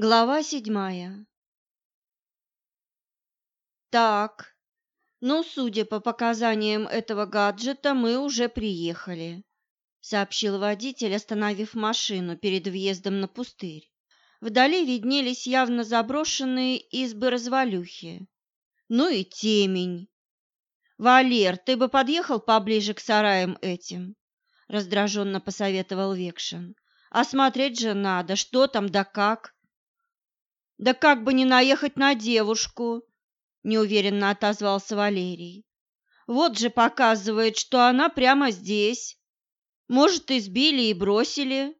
Глава седьмая. Так, ну, судя по показаниям этого гаджета, мы уже приехали, сообщил водитель, остановив машину перед въездом на пустырь. Вдали виднелись явно заброшенные избы-развалюхи. Ну и темень. Валер, ты бы подъехал поближе к сараям этим, раздраженно посоветовал Векшин. Осмотреть же надо, что там да как. Да как бы не наехать на девушку, неуверенно отозвался Валерий. Вот же показывает, что она прямо здесь. Может, избили и бросили.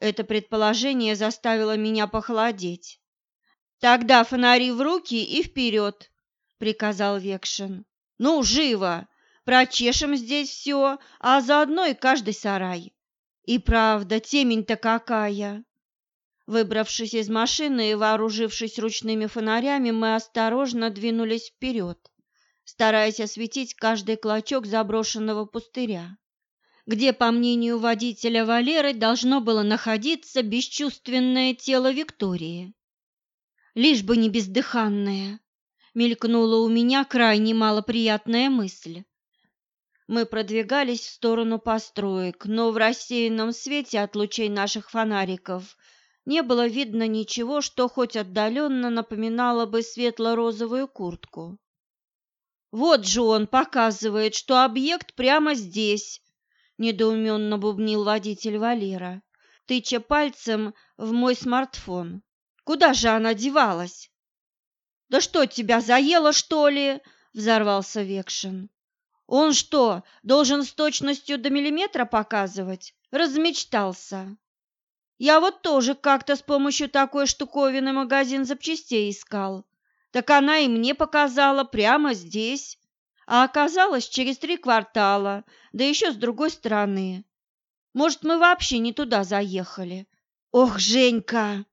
Это предположение заставило меня похолодеть. Тогда фонари в руки и вперед, приказал Векшин. Ну, живо! Прочешем здесь все, а заодно и каждый сарай. И правда, темень-то какая! Выбравшись из машины и вооружившись ручными фонарями, мы осторожно двинулись вперед, стараясь осветить каждый клочок заброшенного пустыря, где, по мнению водителя Валеры, должно было находиться бесчувственное тело Виктории. Лишь бы не бездыханное, мелькнула у меня крайне малоприятная мысль. Мы продвигались в сторону построек, но в рассеянном свете от лучей наших фонариков – не было видно ничего, что хоть отдаленно напоминало бы светло-розовую куртку. «Вот же он показывает, что объект прямо здесь», — недоуменно бубнил водитель Валера, тыча пальцем в мой смартфон. «Куда же она девалась?» «Да что, тебя заело, что ли?» — взорвался Векшин. «Он что, должен с точностью до миллиметра показывать?» Размечтался. Я вот тоже как-то с помощью такой штуковины магазин запчастей искал. Так она и мне показала прямо здесь, а оказалось через три квартала, да еще с другой стороны. Может, мы вообще не туда заехали? Ох, Женька!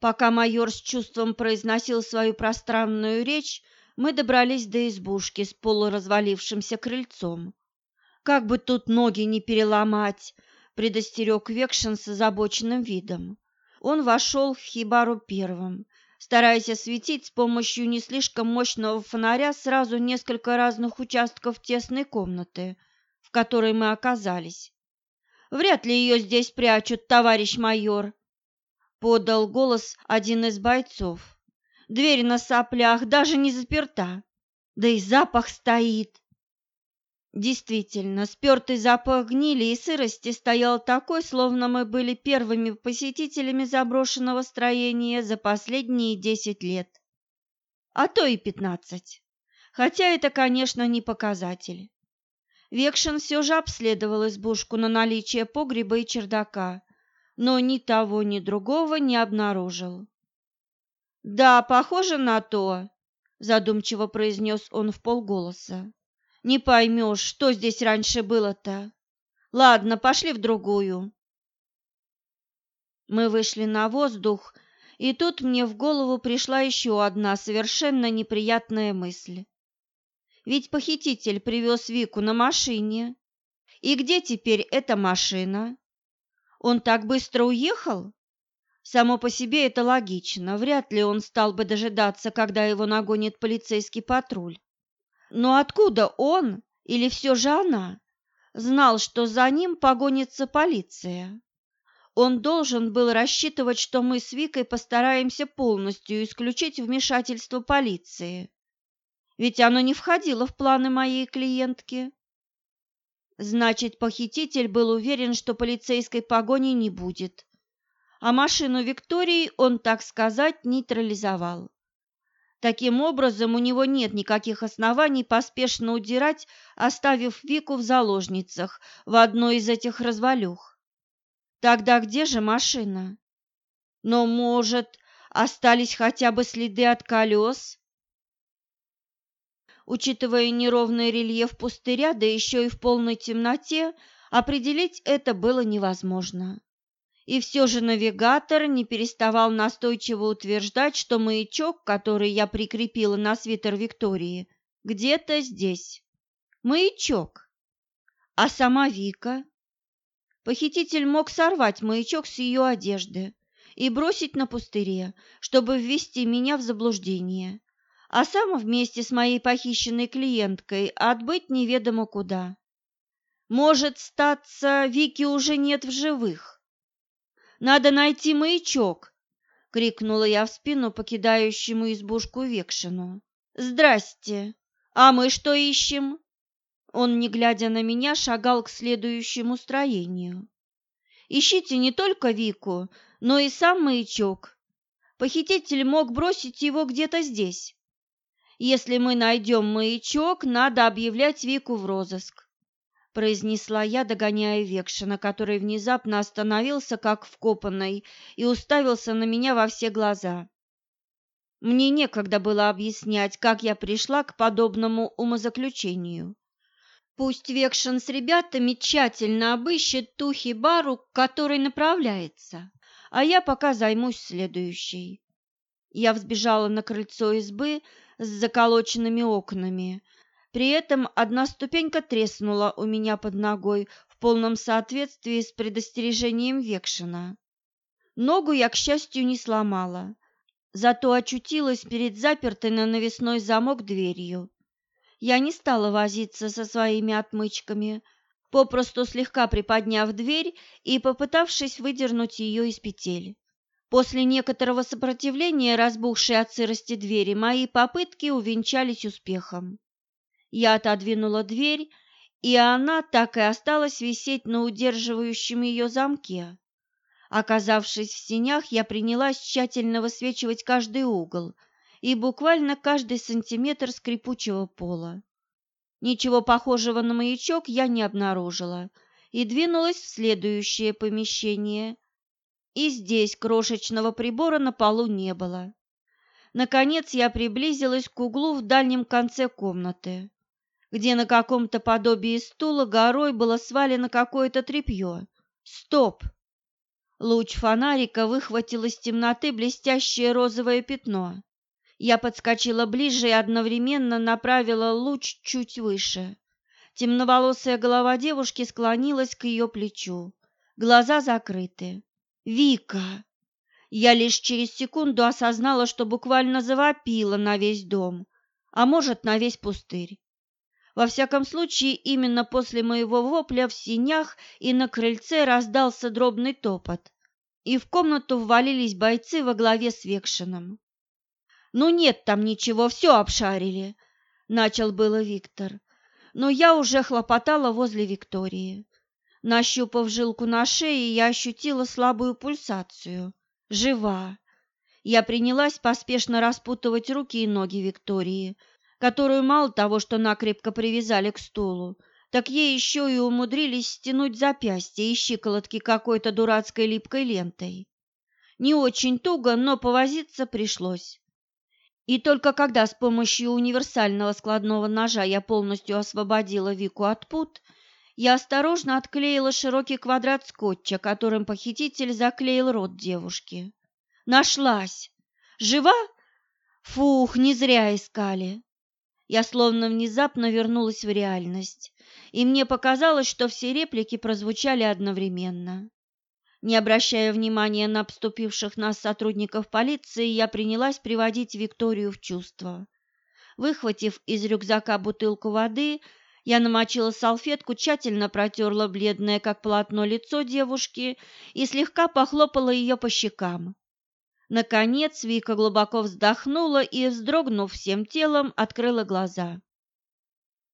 Пока майор с чувством произносил свою пространную речь, мы добрались до избушки с полуразвалившимся крыльцом. Как бы тут ноги не переломать, предостерег Векшин с озабоченным видом. Он вошел в хибару первым, стараясь осветить с помощью не слишком мощного фонаря сразу несколько разных участков тесной комнаты, в которой мы оказались. «Вряд ли ее здесь прячут, товарищ майор», — подал голос один из бойцов. «Дверь на соплях даже не заперта, да и запах стоит». Действительно, спертый запах гнили и сырости стоял такой, словно мы были первыми посетителями заброшенного строения за последние десять лет, а то и пятнадцать. Хотя это, конечно, не показатель. Векшин все же обследовал избушку на наличие погреба и чердака, но ни того, ни другого не обнаружил. «Да, похоже на то», – задумчиво произнес он в полголоса. Не поймешь, что здесь раньше было-то. Ладно, пошли в другую. Мы вышли на воздух, и тут мне в голову пришла еще одна совершенно неприятная мысль. Ведь похититель привез Вику на машине. И где теперь эта машина? Он так быстро уехал? Само по себе это логично. Вряд ли он стал бы дожидаться, когда его нагонит полицейский патруль. Но откуда он, или все же она, знал, что за ним погонится полиция? Он должен был рассчитывать, что мы с Викой постараемся полностью исключить вмешательство полиции. Ведь оно не входило в планы моей клиентки. Значит, похититель был уверен, что полицейской погони не будет, а машину Виктории он, так сказать, нейтрализовал. Таким образом, у него нет никаких оснований поспешно удирать, оставив Вику в заложницах в одной из этих развалюх. Тогда где же машина? Но, может, остались хотя бы следы от колес? Учитывая неровный рельеф пустыря, да еще и в полной темноте, определить это было невозможно. И все же навигатор не переставал настойчиво утверждать, что маячок, который я прикрепила на свитер Виктории, где-то здесь. Маячок. А сама Вика? Похититель мог сорвать маячок с ее одежды и бросить на пустыре, чтобы ввести меня в заблуждение, а сам вместе с моей похищенной клиенткой отбыть неведомо куда. Может, статься, Вики уже нет в живых. Надо найти маячок, — крикнула я в спину покидающему избушку Векшину. «Здрасте! А мы что ищем?» Он, не глядя на меня, шагал к следующему строению. «Ищите не только Вику, но и сам маячок. Похититель мог бросить его где-то здесь. Если мы найдем маячок, надо объявлять Вику в розыск произнесла я, догоняя Векшина, который внезапно остановился, как вкопанный, и уставился на меня во все глаза. Мне некогда было объяснять, как я пришла к подобному умозаключению. Пусть Векшин с ребятами тщательно обыщет ту хибару, к которой направляется, а я пока займусь следующей. Я взбежала на крыльцо избы с заколоченными окнами, при этом одна ступенька треснула у меня под ногой в полном соответствии с предостережением Векшина. Ногу я, к счастью, не сломала, зато очутилась перед запертой на навесной замок дверью. Я не стала возиться со своими отмычками, попросту слегка приподняв дверь и попытавшись выдернуть ее из петель. После некоторого сопротивления, разбухшей от сырости двери, мои попытки увенчались успехом. Я отодвинула дверь, и она так и осталась висеть на удерживающем ее замке. Оказавшись в сенях, я принялась тщательно высвечивать каждый угол и буквально каждый сантиметр скрипучего пола. Ничего похожего на маячок я не обнаружила и двинулась в следующее помещение. И здесь крошечного прибора на полу не было. Наконец я приблизилась к углу в дальнем конце комнаты где на каком-то подобии стула горой было свалено какое-то тряпье. Стоп! Луч фонарика выхватил из темноты блестящее розовое пятно. Я подскочила ближе и одновременно направила луч чуть выше. Темноволосая голова девушки склонилась к ее плечу. Глаза закрыты. «Вика!» Я лишь через секунду осознала, что буквально завопила на весь дом, а может, на весь пустырь. Во всяком случае, именно после моего вопля в синях и на крыльце раздался дробный топот, и в комнату ввалились бойцы во главе с Векшином. «Ну нет там ничего, все обшарили», — начал было Виктор, но я уже хлопотала возле Виктории. Нащупав жилку на шее, я ощутила слабую пульсацию. Жива. Я принялась поспешно распутывать руки и ноги Виктории, которую мало того, что накрепко привязали к стулу, так ей еще и умудрились стянуть запястья и щиколотки какой-то дурацкой липкой лентой. Не очень туго, но повозиться пришлось. И только когда с помощью универсального складного ножа я полностью освободила Вику от пут, я осторожно отклеила широкий квадрат скотча, которым похититель заклеил рот девушки. Нашлась! Жива? Фух, не зря искали. Я словно внезапно вернулась в реальность, и мне показалось, что все реплики прозвучали одновременно. Не обращая внимания на обступивших нас сотрудников полиции, я принялась приводить Викторию в чувство. Выхватив из рюкзака бутылку воды, я намочила салфетку, тщательно протерла бледное, как полотно, лицо девушки и слегка похлопала ее по щекам. Наконец Вика глубоко вздохнула и, вздрогнув всем телом, открыла глаза.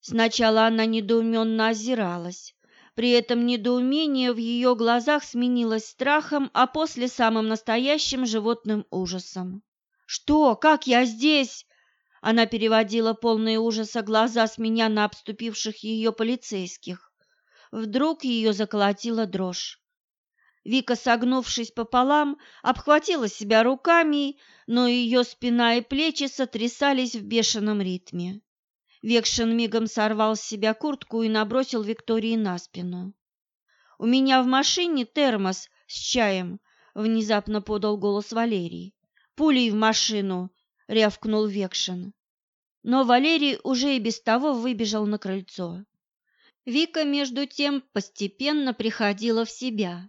Сначала она недоуменно озиралась. При этом недоумение в ее глазах сменилось страхом, а после самым настоящим животным ужасом. «Что? Как я здесь?» Она переводила полные ужаса глаза с меня на обступивших ее полицейских. Вдруг ее заколотила дрожь. Вика, согнувшись пополам, обхватила себя руками, но ее спина и плечи сотрясались в бешеном ритме. Векшин мигом сорвал с себя куртку и набросил Виктории на спину. «У меня в машине термос с чаем», — внезапно подал голос Валерий. «Пулей в машину!» — рявкнул Векшин. Но Валерий уже и без того выбежал на крыльцо. Вика, между тем, постепенно приходила в себя.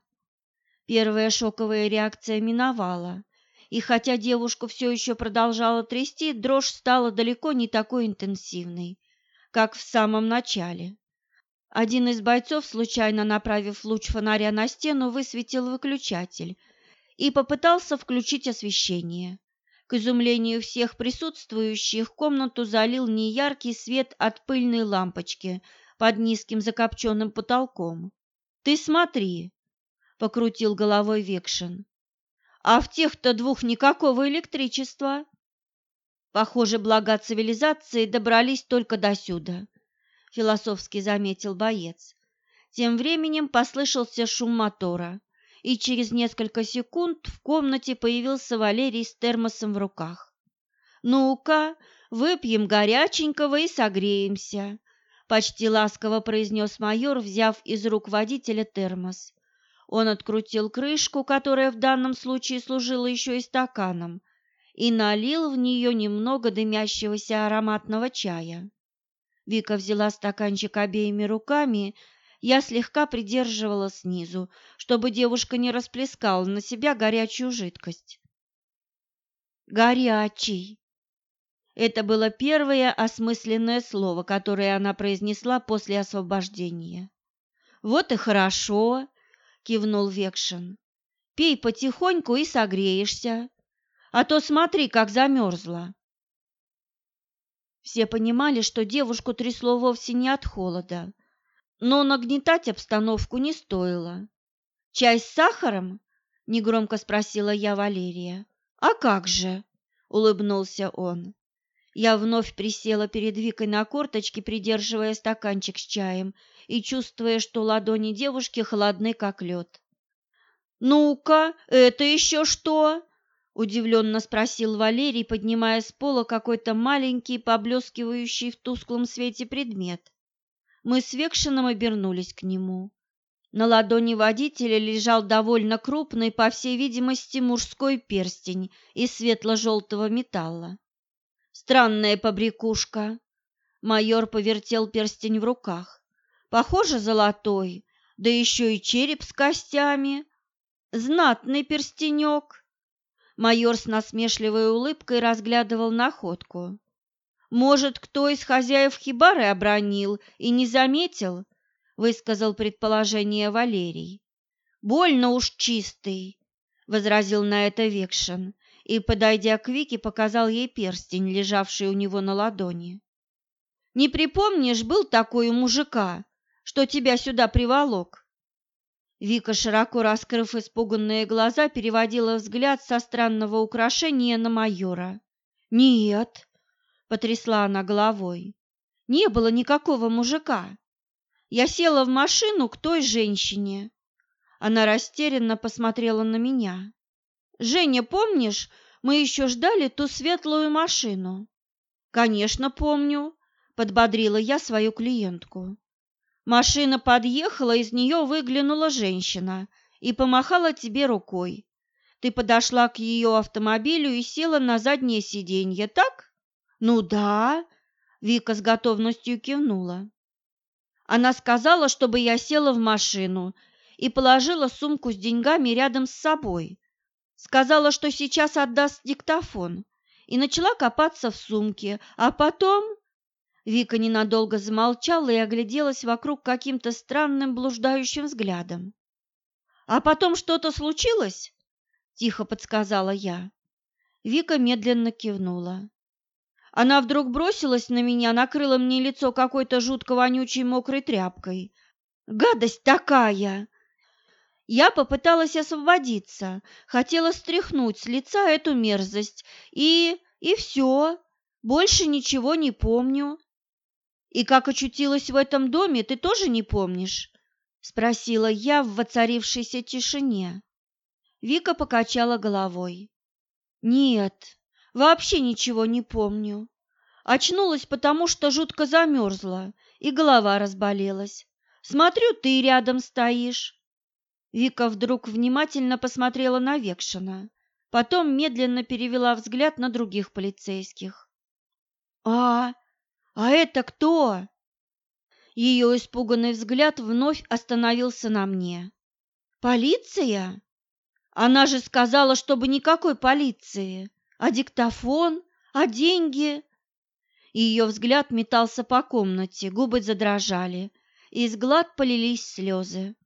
Первая шоковая реакция миновала, и хотя девушку все еще продолжала трясти, дрожь стала далеко не такой интенсивной, как в самом начале. Один из бойцов, случайно направив луч фонаря на стену, высветил выключатель и попытался включить освещение. К изумлению всех присутствующих комнату залил неяркий свет от пыльной лампочки под низким закопченным потолком. «Ты смотри!» — покрутил головой Векшин. «А в тех-то двух никакого электричества!» Похоже, блага цивилизации добрались только до сюда, философски заметил боец. Тем временем послышался шум мотора, и через несколько секунд в комнате появился Валерий с термосом в руках. «Ну-ка, выпьем горяченького и согреемся», — почти ласково произнес майор, взяв из рук водителя термос. Он открутил крышку, которая в данном случае служила еще и стаканом, и налил в нее немного дымящегося ароматного чая. Вика взяла стаканчик обеими руками, я слегка придерживала снизу, чтобы девушка не расплескала на себя горячую жидкость. «Горячий!» Это было первое осмысленное слово, которое она произнесла после освобождения. «Вот и хорошо!» Кивнул Векшин. Пей потихоньку и согреешься, а то смотри, как замерзла. Все понимали, что девушку трясло вовсе не от холода, но нагнетать обстановку не стоило. «Чай с сахаром?» – негромко спросила я Валерия. «А как же?» – улыбнулся он. Я вновь присела перед Викой на корточки, придерживая стаканчик с чаем и чувствуя, что ладони девушки холодны, как лед. «Ну-ка, это еще что?» – удивленно спросил Валерий, поднимая с пола какой-то маленький, поблескивающий в тусклом свете предмет. Мы с Векшином обернулись к нему. На ладони водителя лежал довольно крупный, по всей видимости, мужской перстень из светло-желтого металла. Странная побрякушка. Майор повертел перстень в руках. Похоже, золотой, да еще и череп с костями. Знатный перстенек. Майор с насмешливой улыбкой разглядывал находку. Может, кто из хозяев хибары обронил и не заметил, высказал предположение Валерий. Больно уж чистый, возразил на это Векшин и, подойдя к Вике, показал ей перстень, лежавший у него на ладони. «Не припомнишь, был такой у мужика, что тебя сюда приволок?» Вика, широко раскрыв испуганные глаза, переводила взгляд со странного украшения на майора. «Нет», — потрясла она головой, — «не было никакого мужика. Я села в машину к той женщине». Она растерянно посмотрела на меня. Женя, помнишь, мы еще ждали ту светлую машину? Конечно, помню, подбодрила я свою клиентку. Машина подъехала, из нее выглянула женщина и помахала тебе рукой. Ты подошла к ее автомобилю и села на заднее сиденье, так? Ну да, Вика с готовностью кивнула. Она сказала, чтобы я села в машину и положила сумку с деньгами рядом с собой. Сказала, что сейчас отдаст диктофон, и начала копаться в сумке, а потом... Вика ненадолго замолчала и огляделась вокруг каким-то странным блуждающим взглядом. «А потом что-то случилось?» – тихо подсказала я. Вика медленно кивнула. Она вдруг бросилась на меня, накрыла мне лицо какой-то жутко вонючей мокрой тряпкой. «Гадость такая!» Я попыталась освободиться, хотела стряхнуть с лица эту мерзость, и... и все, больше ничего не помню. И как очутилась в этом доме, ты тоже не помнишь? Спросила я в воцарившейся тишине. Вика покачала головой. Нет, вообще ничего не помню. Очнулась, потому что жутко замерзла, и голова разболелась. Смотрю, ты рядом стоишь. Вика вдруг внимательно посмотрела на Векшина, потом медленно перевела взгляд на других полицейских. «А, а это кто?» Ее испуганный взгляд вновь остановился на мне. «Полиция?» Она же сказала, чтобы никакой полиции. А диктофон? А деньги? Ее взгляд метался по комнате, губы задрожали, и из глаз полились слезы.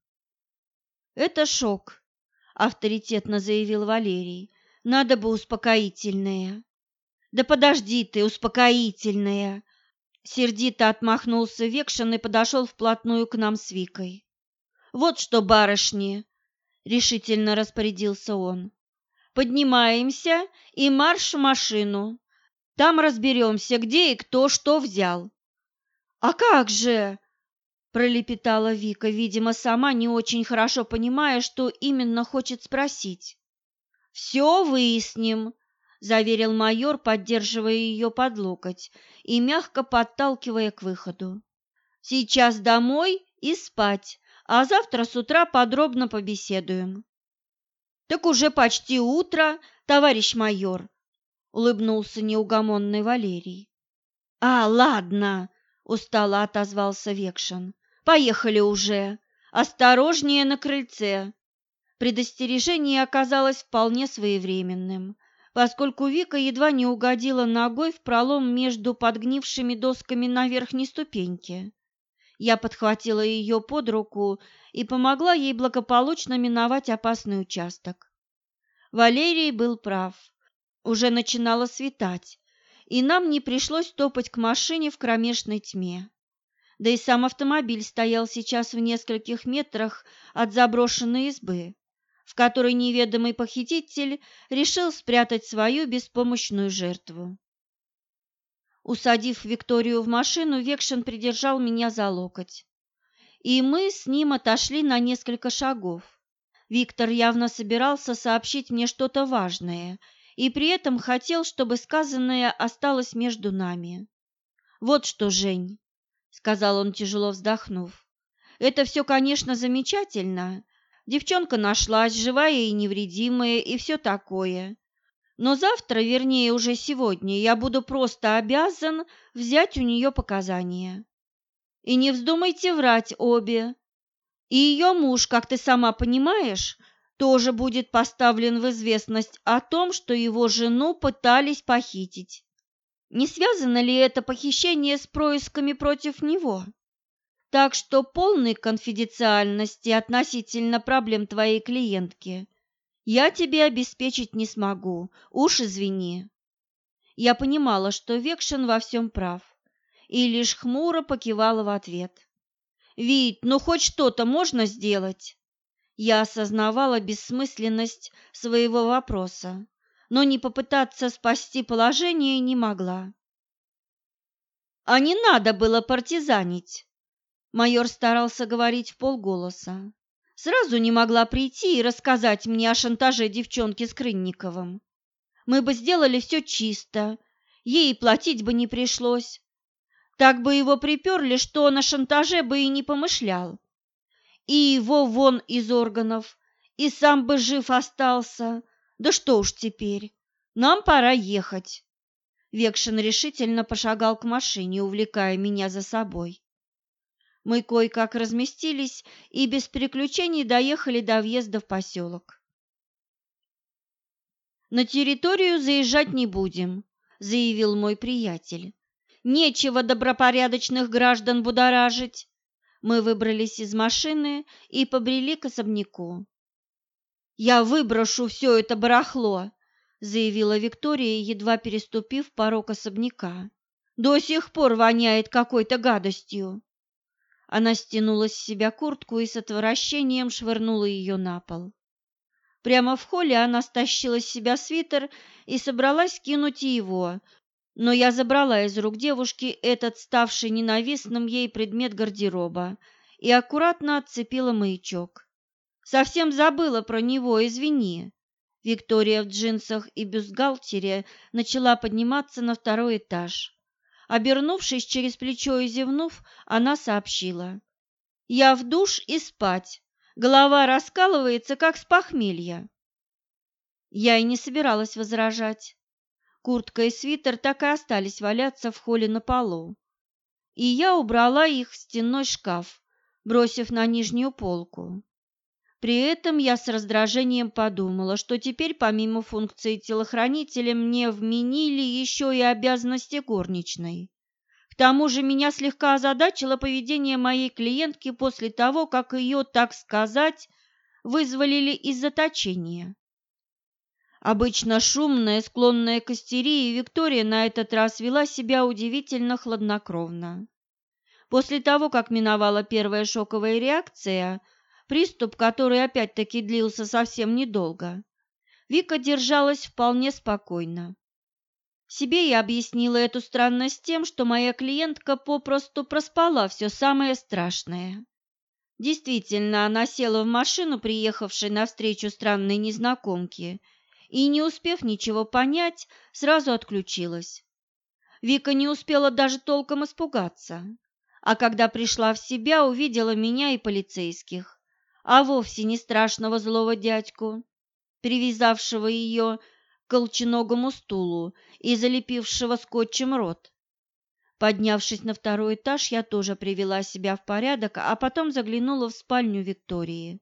«Это шок», — авторитетно заявил Валерий. «Надо бы успокоительное». «Да подожди ты, успокоительное!» Сердито отмахнулся Векшин и подошел вплотную к нам с Викой. «Вот что, барышни!» — решительно распорядился он. «Поднимаемся и марш в машину. Там разберемся, где и кто что взял». «А как же?» — пролепетала Вика, видимо, сама не очень хорошо понимая, что именно хочет спросить. «Все выясним», — заверил майор, поддерживая ее под локоть и мягко подталкивая к выходу. «Сейчас домой и спать, а завтра с утра подробно побеседуем». «Так уже почти утро, товарищ майор», — улыбнулся неугомонный Валерий. «А, ладно», — устало отозвался Векшин. «Поехали уже. Осторожнее на крыльце». Предостережение оказалось вполне своевременным поскольку Вика едва не угодила ногой в пролом между подгнившими досками на верхней ступеньке. Я подхватила ее под руку и помогла ей благополучно миновать опасный участок. Валерий был прав. Уже начинало светать, и нам не пришлось топать к машине в кромешной тьме. Да и сам автомобиль стоял сейчас в нескольких метрах от заброшенной избы в которой неведомый похититель решил спрятать свою беспомощную жертву. Усадив Викторию в машину, Векшин придержал меня за локоть. И мы с ним отошли на несколько шагов. Виктор явно собирался сообщить мне что-то важное и при этом хотел, чтобы сказанное осталось между нами. «Вот что, Жень», — сказал он, тяжело вздохнув, — «это все, конечно, замечательно, Девчонка нашлась, живая и невредимая, и все такое. Но завтра, вернее, уже сегодня, я буду просто обязан взять у нее показания. И не вздумайте врать обе. И ее муж, как ты сама понимаешь, тоже будет поставлен в известность о том, что его жену пытались похитить. Не связано ли это похищение с происками против него? Так что полной конфиденциальности относительно проблем твоей клиентки я тебе обеспечить не смогу, уж извини. Я понимала, что Векшин во всем прав, и лишь хмуро покивала в ответ. «Вить, ну хоть что-то можно сделать?» Я осознавала бессмысленность своего вопроса, но не попытаться спасти положение не могла. «А не надо было партизанить!» Майор старался говорить в полголоса. Сразу не могла прийти и рассказать мне о шантаже девчонки с Крынниковым. Мы бы сделали все чисто, ей платить бы не пришлось. Так бы его приперли, что на шантаже бы и не помышлял. И его вон из органов, и сам бы жив остался. Да что уж теперь, нам пора ехать. Векшин решительно пошагал к машине, увлекая меня за собой. Мы кое-как разместились и без приключений доехали до въезда в поселок. «На территорию заезжать не будем», — заявил мой приятель. «Нечего добропорядочных граждан будоражить». Мы выбрались из машины и побрели к особняку. «Я выброшу все это барахло», — заявила Виктория, едва переступив порог особняка. «До сих пор воняет какой-то гадостью». Она стянула с себя куртку и с отвращением швырнула ее на пол. Прямо в холле она стащила с себя свитер и собралась кинуть его, но я забрала из рук девушки этот ставший ненавистным ей предмет гардероба и аккуратно отцепила маячок. Совсем забыла про него, извини. Виктория в джинсах и бюстгальтере начала подниматься на второй этаж. Обернувшись через плечо и зевнув, она сообщила. «Я в душ и спать. Голова раскалывается, как с похмелья». Я и не собиралась возражать. Куртка и свитер так и остались валяться в холле на полу. И я убрала их в стенной шкаф, бросив на нижнюю полку. При этом я с раздражением подумала, что теперь помимо функции телохранителя мне вменили еще и обязанности горничной. К тому же меня слегка озадачило поведение моей клиентки после того, как ее, так сказать, вызволили из заточения. Обычно шумная, склонная к истерии, Виктория на этот раз вела себя удивительно хладнокровно. После того, как миновала первая шоковая реакция, приступ, который опять-таки длился совсем недолго, Вика держалась вполне спокойно. Себе я объяснила эту странность тем, что моя клиентка попросту проспала все самое страшное. Действительно, она села в машину, приехавшей навстречу странной незнакомке, и, не успев ничего понять, сразу отключилась. Вика не успела даже толком испугаться, а когда пришла в себя, увидела меня и полицейских, а вовсе не страшного злого дядьку, привязавшего ее к колченогому стулу и залепившего скотчем рот. Поднявшись на второй этаж, я тоже привела себя в порядок, а потом заглянула в спальню Виктории.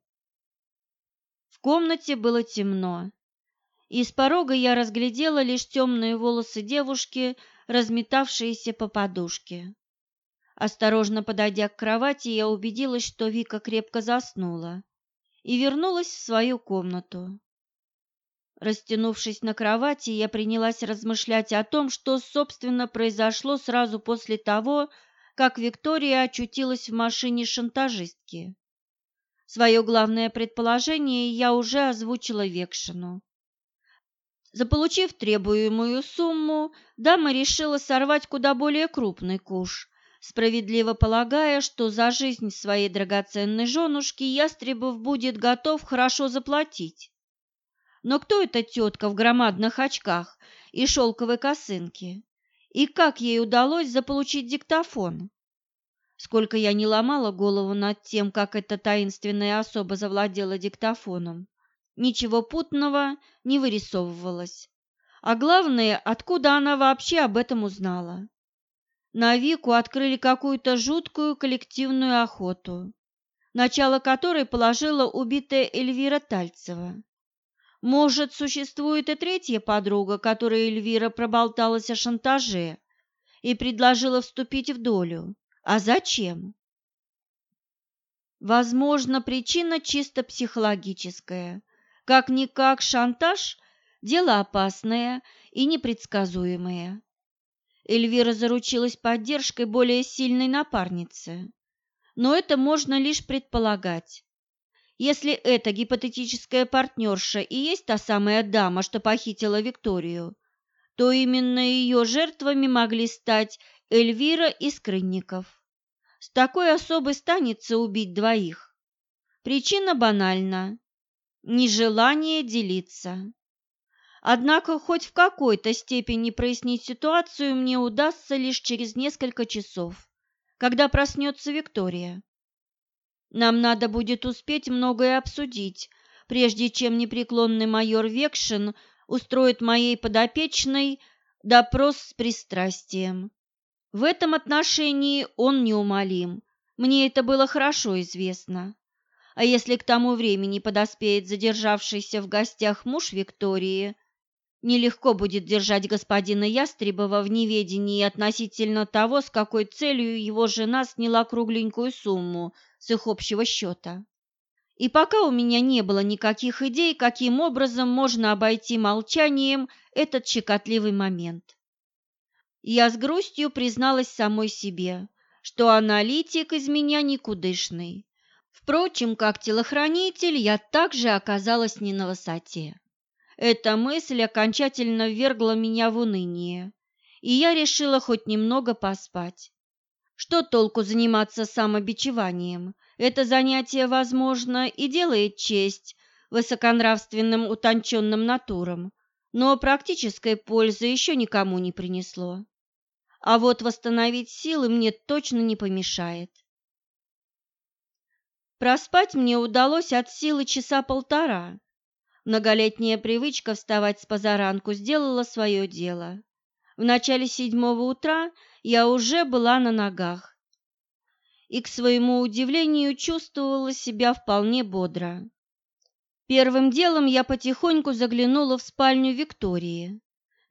В комнате было темно. Из порога я разглядела лишь темные волосы девушки, разметавшиеся по подушке. Осторожно подойдя к кровати, я убедилась, что Вика крепко заснула, и вернулась в свою комнату. Растянувшись на кровати, я принялась размышлять о том, что, собственно, произошло сразу после того, как Виктория очутилась в машине шантажистки. Свое главное предположение я уже озвучила Векшину. Заполучив требуемую сумму, дама решила сорвать куда более крупный куш, справедливо полагая, что за жизнь своей драгоценной женушки Ястребов будет готов хорошо заплатить. Но кто эта тетка в громадных очках и шелковой косынке? И как ей удалось заполучить диктофон? Сколько я не ломала голову над тем, как эта таинственная особа завладела диктофоном, ничего путного не вырисовывалось. А главное, откуда она вообще об этом узнала? На Вику открыли какую-то жуткую коллективную охоту, начало которой положила убитая Эльвира Тальцева. Может, существует и третья подруга, которой Эльвира проболталась о шантаже и предложила вступить в долю. А зачем? Возможно, причина чисто психологическая. Как-никак шантаж – дело опасное и непредсказуемое. Эльвира заручилась поддержкой более сильной напарницы. Но это можно лишь предполагать. Если эта гипотетическая партнерша и есть та самая дама, что похитила Викторию, то именно ее жертвами могли стать Эльвира и Скрынников. С такой особой станется убить двоих. Причина банальна нежелание делиться. Однако хоть в какой-то степени прояснить ситуацию мне удастся лишь через несколько часов, когда проснется Виктория. Нам надо будет успеть многое обсудить, прежде чем непреклонный майор Векшин устроит моей подопечной допрос с пристрастием. В этом отношении он неумолим, мне это было хорошо известно. А если к тому времени подоспеет задержавшийся в гостях муж Виктории, нелегко будет держать господина Ястребова в неведении относительно того, с какой целью его жена сняла кругленькую сумму с их общего счета. И пока у меня не было никаких идей, каким образом можно обойти молчанием этот щекотливый момент. Я с грустью призналась самой себе, что аналитик из меня никудышный Впрочем, как телохранитель, я также оказалась не на высоте. Эта мысль окончательно ввергла меня в уныние, и я решила хоть немного поспать. Что толку заниматься самобичеванием? Это занятие, возможно, и делает честь высоконравственным утонченным натурам, но практической пользы еще никому не принесло. А вот восстановить силы мне точно не помешает. Проспать мне удалось от силы часа полтора. Многолетняя привычка вставать с позаранку сделала свое дело. В начале седьмого утра я уже была на ногах и, к своему удивлению, чувствовала себя вполне бодро. Первым делом я потихоньку заглянула в спальню Виктории.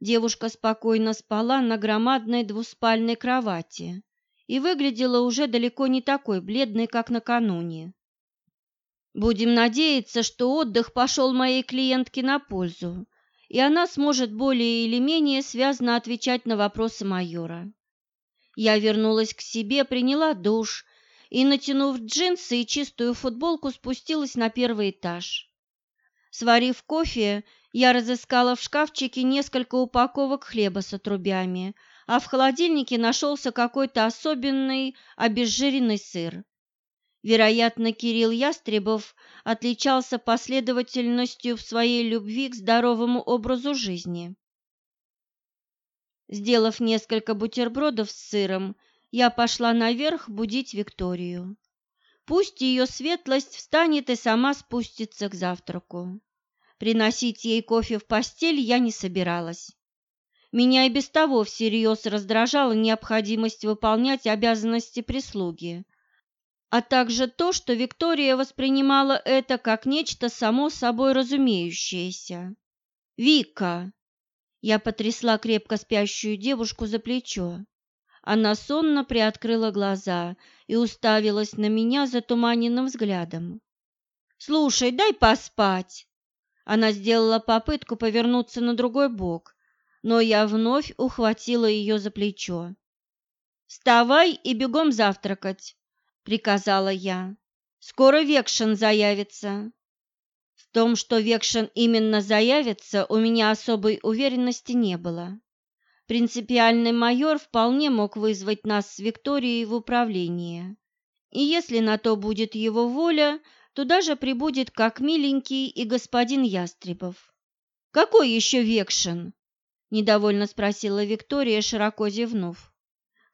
Девушка спокойно спала на громадной двуспальной кровати и выглядела уже далеко не такой бледной, как накануне. Будем надеяться, что отдых пошел моей клиентке на пользу, и она сможет более или менее связно отвечать на вопросы майора. Я вернулась к себе, приняла душ и, натянув джинсы и чистую футболку, спустилась на первый этаж. Сварив кофе, я разыскала в шкафчике несколько упаковок хлеба с отрубями, а в холодильнике нашелся какой-то особенный обезжиренный сыр. Вероятно, Кирилл Ястребов отличался последовательностью в своей любви к здоровому образу жизни. Сделав несколько бутербродов с сыром, я пошла наверх будить Викторию. Пусть ее светлость встанет и сама спустится к завтраку. Приносить ей кофе в постель я не собиралась. Меня и без того всерьез раздражала необходимость выполнять обязанности прислуги, а также то, что Виктория воспринимала это как нечто само собой разумеющееся. «Вика!» Я потрясла крепко спящую девушку за плечо. Она сонно приоткрыла глаза и уставилась на меня затуманенным взглядом. «Слушай, дай поспать!» Она сделала попытку повернуться на другой бок, но я вновь ухватила ее за плечо. «Вставай и бегом завтракать!» Приказала я. Скоро Векшин заявится. В том, что Векшин именно заявится, у меня особой уверенности не было. Принципиальный майор вполне мог вызвать нас с Викторией в управление. И если на то будет его воля, туда же прибудет как миленький и господин Ястребов. «Какой еще Векшин?» – недовольно спросила Виктория, широко зевнув.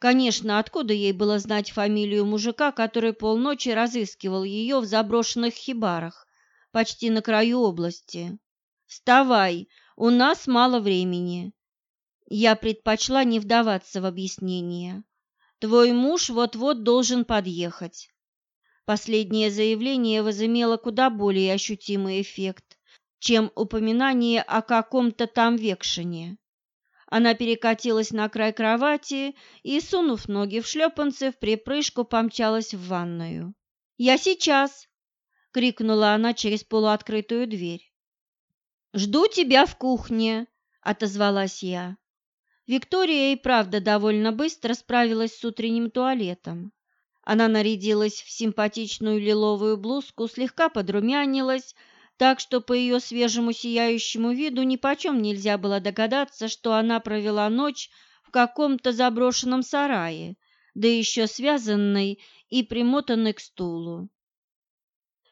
Конечно, откуда ей было знать фамилию мужика, который полночи разыскивал ее в заброшенных хибарах, почти на краю области? «Вставай, у нас мало времени». Я предпочла не вдаваться в объяснение. «Твой муж вот-вот должен подъехать». Последнее заявление возымело куда более ощутимый эффект, чем упоминание о каком-то там векшине. Она перекатилась на край кровати и, сунув ноги в шлепанцы, в припрыжку помчалась в ванную. «Я сейчас!» — крикнула она через полуоткрытую дверь. «Жду тебя в кухне!» — отозвалась я. Виктория и правда довольно быстро справилась с утренним туалетом. Она нарядилась в симпатичную лиловую блузку, слегка подрумянилась, так что по ее свежему сияющему виду нипочем нельзя было догадаться, что она провела ночь в каком-то заброшенном сарае, да еще связанной и примотанной к стулу.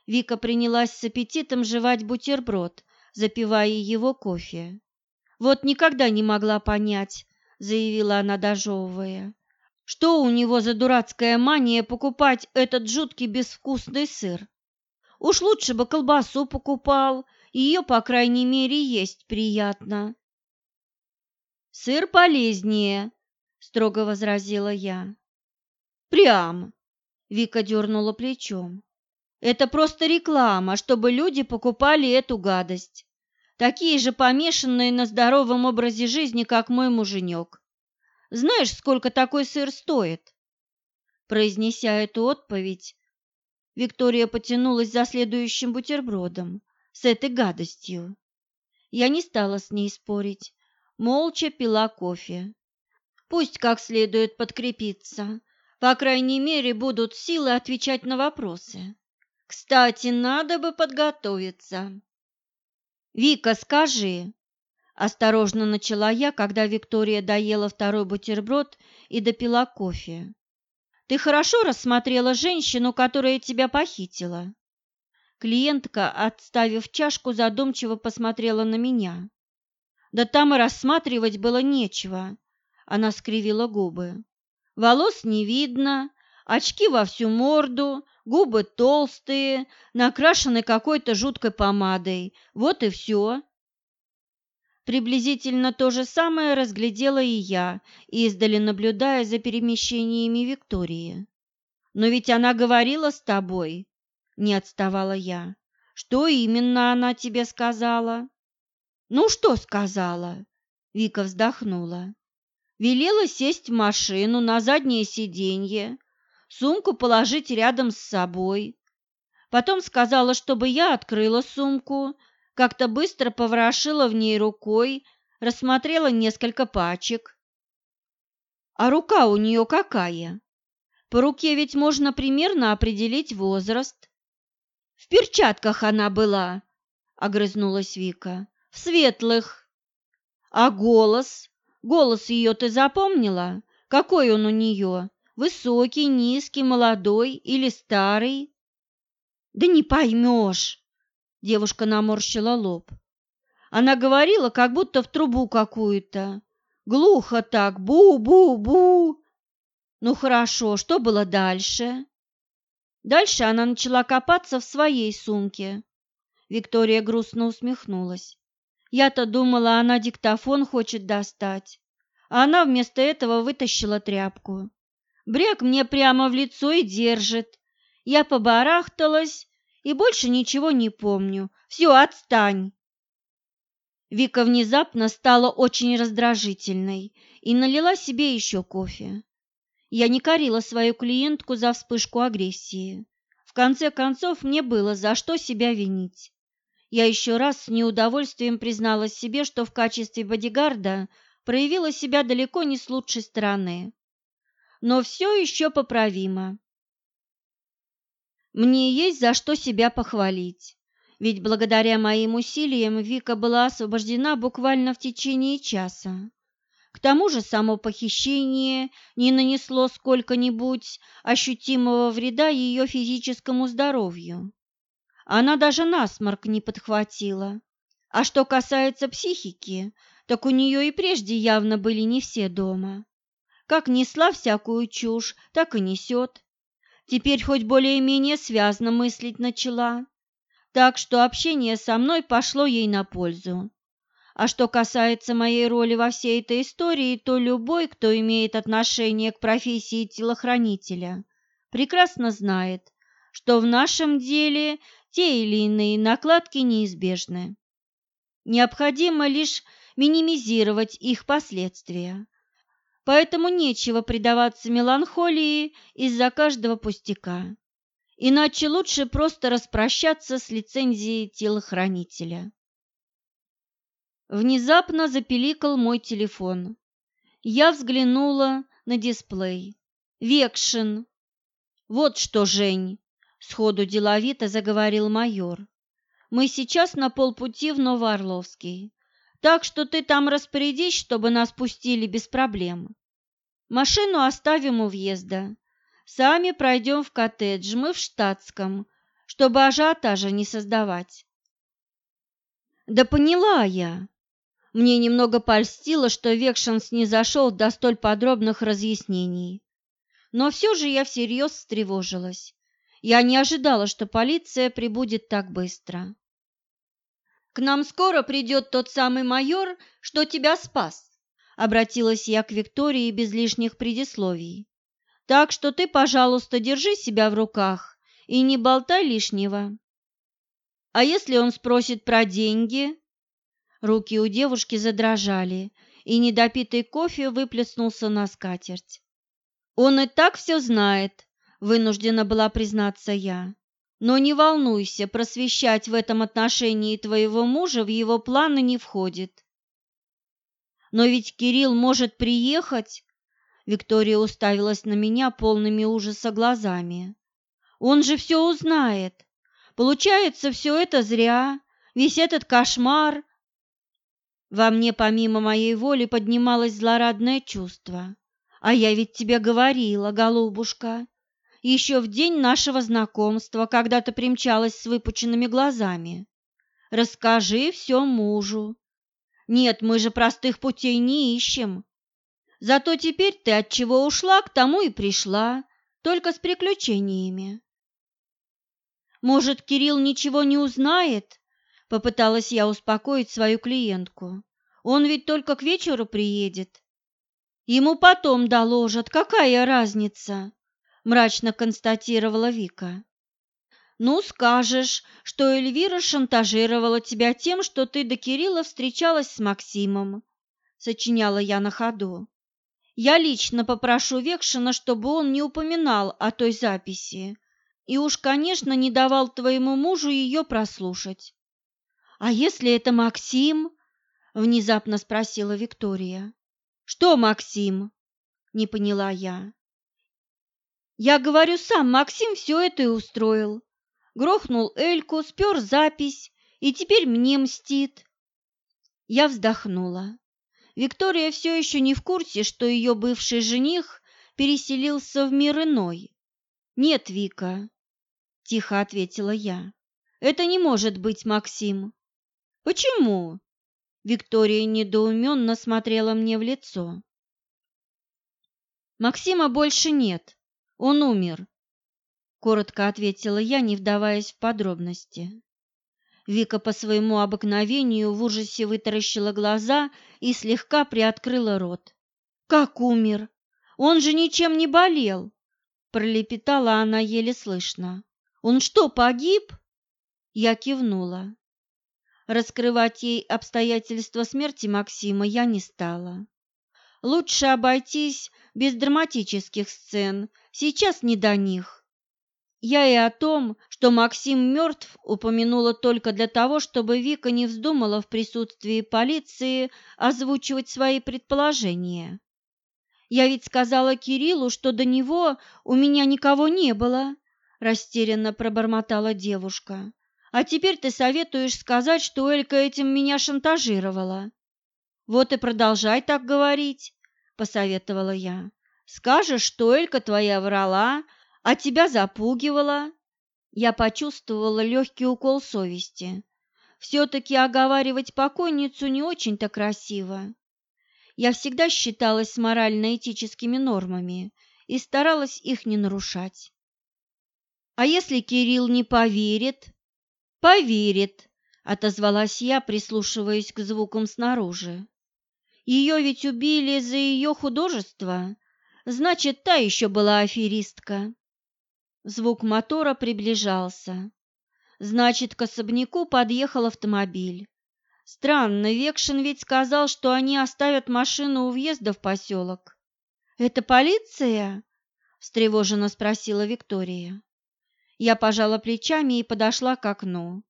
Вика принялась с аппетитом жевать бутерброд, запивая его кофе. «Вот никогда не могла понять», — заявила она, дожевывая, «что у него за дурацкая мания покупать этот жуткий безвкусный сыр? Уж лучше бы колбасу покупал, ее, по крайней мере, есть приятно. Сыр полезнее, строго возразила я. Прям, Вика дернула плечом. Это просто реклама, чтобы люди покупали эту гадость. Такие же помешанные на здоровом образе жизни, как мой муженек. Знаешь, сколько такой сыр стоит? Произнеся эту отповедь, Виктория потянулась за следующим бутербродом с этой гадостью. Я не стала с ней спорить, молча пила кофе. Пусть как следует подкрепиться, по крайней мере, будут силы отвечать на вопросы. Кстати, надо бы подготовиться. «Вика, скажи!» Осторожно начала я, когда Виктория доела второй бутерброд и допила кофе. Ты хорошо рассмотрела женщину, которая тебя похитила?» Клиентка, отставив чашку, задумчиво посмотрела на меня. «Да там и рассматривать было нечего», — она скривила губы. «Волос не видно, очки во всю морду, губы толстые, накрашены какой-то жуткой помадой. Вот и все». Приблизительно то же самое разглядела и я, издали наблюдая за перемещениями Виктории. «Но ведь она говорила с тобой», — не отставала я, Что именно она тебе сказала? Ну что сказала? Вика вздохнула. Велела сесть в машину на заднее сиденье, сумку положить рядом с собой. Потом сказала, чтобы я открыла сумку, как-то быстро поворошила в ней рукой, рассмотрела несколько пачек. А рука у нее какая? По руке ведь можно примерно определить возраст. В перчатках она была, огрызнулась Вика. В светлых. А голос? Голос ее ты запомнила? Какой он у нее? Высокий, низкий, молодой или старый? Да не поймешь. Девушка наморщила лоб. Она говорила, как будто в трубу какую-то. Глухо так, бу-бу-бу. Ну хорошо, что было дальше? Дальше она начала копаться в своей сумке. Виктория грустно усмехнулась. Я-то думала, она диктофон хочет достать, а она вместо этого вытащила тряпку. Брек мне прямо в лицо и держит. Я побарахталась и больше ничего не помню. Все, отстань. Вика внезапно стала очень раздражительной и налила себе еще кофе. Я не корила свою клиентку за вспышку агрессии. В конце концов, мне было за что себя винить. Я еще раз с неудовольствием призналась себе, что в качестве бодигарда проявила себя далеко не с лучшей стороны. Но все еще поправимо. Мне есть за что себя похвалить ведь благодаря моим усилиям Вика была освобождена буквально в течение часа. К тому же само похищение не нанесло сколько-нибудь ощутимого вреда ее физическому здоровью. Она даже насморк не подхватила. А что касается психики, так у нее и прежде явно были не все дома. Как несла всякую чушь, так и несет. Теперь хоть более-менее связно мыслить начала так что общение со мной пошло ей на пользу. А что касается моей роли во всей этой истории, то любой, кто имеет отношение к профессии телохранителя, прекрасно знает, что в нашем деле те или иные накладки неизбежны. Необходимо лишь минимизировать их последствия. Поэтому нечего предаваться меланхолии из-за каждого пустяка. Иначе лучше просто распрощаться с лицензией телохранителя. Внезапно запеликал мой телефон. Я взглянула на дисплей. Векшин. Вот что, Жень, сходу деловито заговорил майор. Мы сейчас на полпути в Новоорловский. Так что ты там распорядись, чтобы нас пустили без проблем. Машину оставим у въезда. Сами пройдем в коттедж, мы в штатском, чтобы ажиотажа не создавать. Да поняла я. Мне немного польстило, что Векшенс не зашел до столь подробных разъяснений. Но все же я всерьез встревожилась. Я не ожидала, что полиция прибудет так быстро. «К нам скоро придет тот самый майор, что тебя спас», — обратилась я к Виктории без лишних предисловий. Так что ты, пожалуйста, держи себя в руках и не болтай лишнего. А если он спросит про деньги? Руки у девушки задрожали, и недопитый кофе выплеснулся на скатерть. Он и так все знает, вынуждена была признаться я. Но не волнуйся, просвещать в этом отношении твоего мужа в его планы не входит. Но ведь Кирилл может приехать, Виктория уставилась на меня полными ужаса глазами. «Он же все узнает. Получается, все это зря, весь этот кошмар». Во мне помимо моей воли поднималось злорадное чувство. «А я ведь тебе говорила, голубушка, еще в день нашего знакомства, когда ты примчалась с выпученными глазами. Расскажи все мужу. Нет, мы же простых путей не ищем. Зато теперь ты от чего ушла, к тому и пришла, только с приключениями. Может, Кирилл ничего не узнает? Попыталась я успокоить свою клиентку. Он ведь только к вечеру приедет. Ему потом доложат, какая разница? Мрачно констатировала Вика. Ну, скажешь, что Эльвира шантажировала тебя тем, что ты до Кирилла встречалась с Максимом, сочиняла я на ходу. Я лично попрошу Векшина, чтобы он не упоминал о той записи и уж, конечно, не давал твоему мужу ее прослушать. А если это Максим? внезапно спросила Виктория. Что Максим? не поняла я. Я говорю, сам Максим все это и устроил. Грохнул Эльку, спер запись и теперь мне мстит. Я вздохнула. Виктория все еще не в курсе, что ее бывший жених переселился в мир иной. «Нет, Вика», – тихо ответила я, – «это не может быть Максим». «Почему?» Виктория недоуменно смотрела мне в лицо. «Максима больше нет. Он умер», — коротко ответила я, не вдаваясь в подробности. Вика по своему обыкновению в ужасе вытаращила глаза и слегка приоткрыла рот. «Как умер? Он же ничем не болел!» Пролепетала она еле слышно. «Он что, погиб?» Я кивнула. Раскрывать ей обстоятельства смерти Максима я не стала. Лучше обойтись без драматических сцен, сейчас не до них. Я и о том, что Максим мертв, упомянула только для того, чтобы Вика не вздумала в присутствии полиции озвучивать свои предположения. Я ведь сказала Кириллу, что до него у меня никого не было, растерянно пробормотала девушка. А теперь ты советуешь сказать, что Элька этим меня шантажировала. Вот и продолжай так говорить, посоветовала я. Скажешь, что Элька твоя врала, а тебя запугивала. Я почувствовала легкий укол совести. Все-таки оговаривать покойницу не очень-то красиво. Я всегда считалась с морально-этическими нормами и старалась их не нарушать. А если Кирилл не поверит? Поверит, отозвалась я, прислушиваясь к звукам снаружи. Ее ведь убили за ее художество, значит, та еще была аферистка. Звук мотора приближался. Значит, к особняку подъехал автомобиль. Странно, Векшин ведь сказал, что они оставят машину у въезда в поселок. «Это полиция?» – встревоженно спросила Виктория. Я пожала плечами и подошла к окну.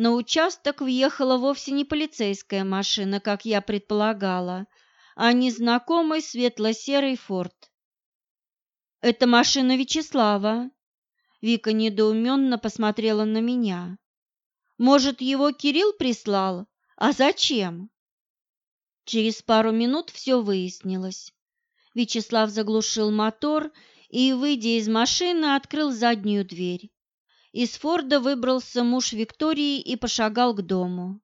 На участок въехала вовсе не полицейская машина, как я предполагала, а незнакомый светло-серый форт. «Это машина Вячеслава». Вика недоуменно посмотрела на меня. «Может, его Кирилл прислал? А зачем?» Через пару минут все выяснилось. Вячеслав заглушил мотор и, выйдя из машины, открыл заднюю дверь. Из Форда выбрался муж Виктории и пошагал к дому.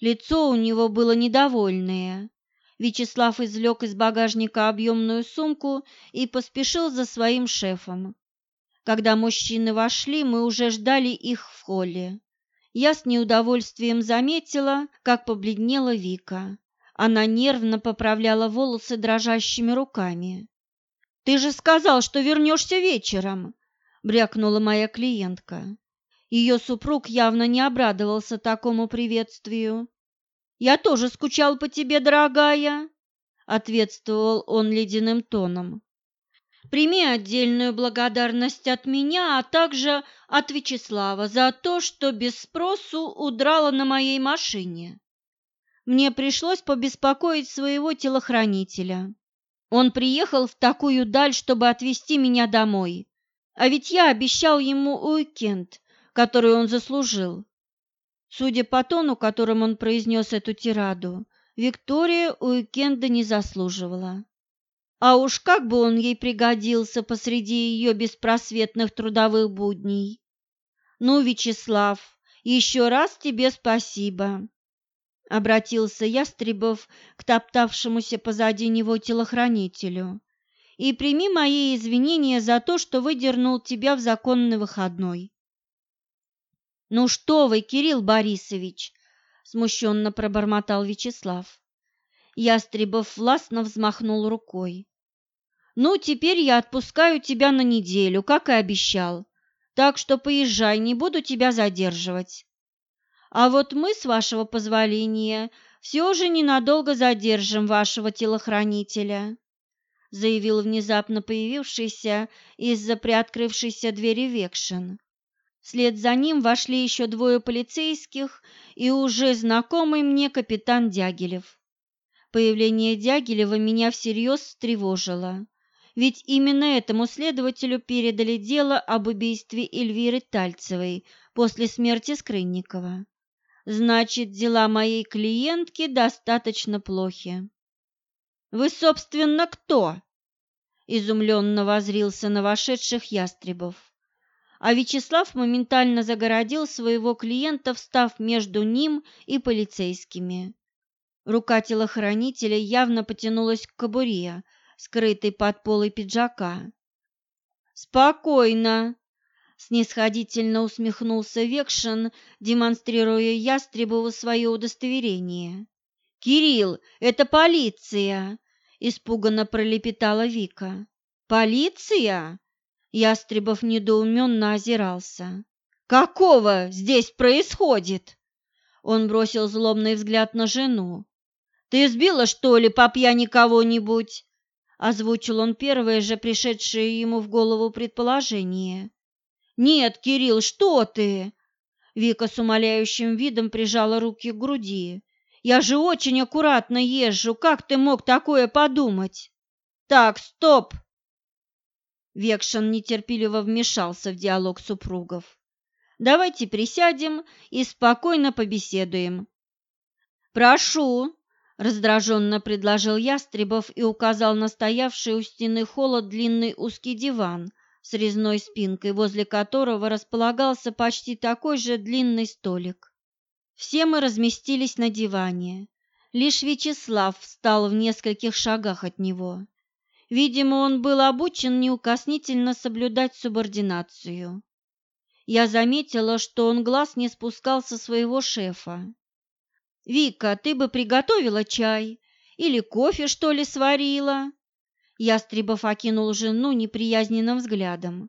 Лицо у него было недовольное. Вячеслав извлек из багажника объемную сумку и поспешил за своим шефом. Когда мужчины вошли, мы уже ждали их в холле. Я с неудовольствием заметила, как побледнела Вика. Она нервно поправляла волосы дрожащими руками. «Ты же сказал, что вернешься вечером!» – брякнула моя клиентка. Ее супруг явно не обрадовался такому приветствию. «Я тоже скучал по тебе, дорогая», — ответствовал он ледяным тоном. «Прими отдельную благодарность от меня, а также от Вячеслава за то, что без спросу удрала на моей машине. Мне пришлось побеспокоить своего телохранителя. Он приехал в такую даль, чтобы отвезти меня домой, а ведь я обещал ему уикенд, который он заслужил. Судя по тону, которым он произнес эту тираду, Виктория уикенда не заслуживала. А уж как бы он ей пригодился посреди ее беспросветных трудовых будней. Ну, Вячеслав, еще раз тебе спасибо. Обратился Ястребов к топтавшемуся позади него телохранителю. И прими мои извинения за то, что выдернул тебя в законный выходной. «Ну что вы, Кирилл Борисович!» – смущенно пробормотал Вячеслав. Ястребов властно взмахнул рукой. «Ну, теперь я отпускаю тебя на неделю, как и обещал. так что поезжай, не буду тебя задерживать. А вот мы, с вашего позволения, все же ненадолго задержим вашего телохранителя», заявил внезапно появившийся из-за приоткрывшейся двери Векшин. Вслед за ним вошли еще двое полицейских и уже знакомый мне капитан Дягилев. Появление Дягилева меня всерьез встревожило, ведь именно этому следователю передали дело об убийстве Эльвиры Тальцевой после смерти Скрынникова. Значит, дела моей клиентки достаточно плохи. «Вы, собственно, кто?» – изумленно возрился на вошедших ястребов а Вячеслав моментально загородил своего клиента, встав между ним и полицейскими. Рука телохранителя явно потянулась к кобуре, скрытой под полой пиджака. «Спокойно!» — снисходительно усмехнулся Векшин, демонстрируя Ястребову свое удостоверение. «Кирилл, это полиция!» — испуганно пролепетала Вика. «Полиция?» Ястребов недоуменно озирался. «Какого здесь происходит?» Он бросил злобный взгляд на жену. «Ты сбила, что ли, по пьяни кого-нибудь?» Озвучил он первое же пришедшее ему в голову предположение. «Нет, Кирилл, что ты?» Вика с умоляющим видом прижала руки к груди. «Я же очень аккуратно езжу, как ты мог такое подумать?» «Так, стоп!» Векшин нетерпеливо вмешался в диалог супругов. «Давайте присядем и спокойно побеседуем». «Прошу», — раздраженно предложил Ястребов и указал на стоявший у стены холод длинный узкий диван с резной спинкой, возле которого располагался почти такой же длинный столик. Все мы разместились на диване. Лишь Вячеслав встал в нескольких шагах от него. Видимо, он был обучен неукоснительно соблюдать субординацию. Я заметила, что он глаз не спускал со своего шефа. «Вика, ты бы приготовила чай? Или кофе, что ли, сварила?» Ястребов окинул жену неприязненным взглядом.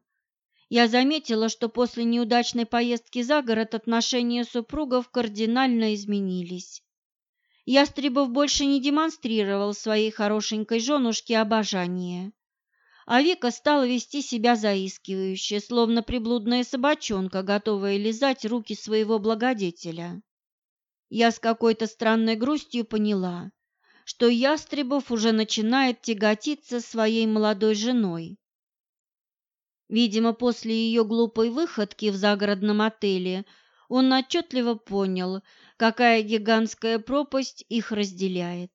Я заметила, что после неудачной поездки за город отношения супругов кардинально изменились. Ястребов больше не демонстрировал своей хорошенькой женушке обожание. А Вика стала вести себя заискивающе, словно приблудная собачонка, готовая лизать руки своего благодетеля. Я с какой-то странной грустью поняла, что Ястребов уже начинает тяготиться своей молодой женой. Видимо, после ее глупой выходки в загородном отеле он отчетливо понял, какая гигантская пропасть их разделяет.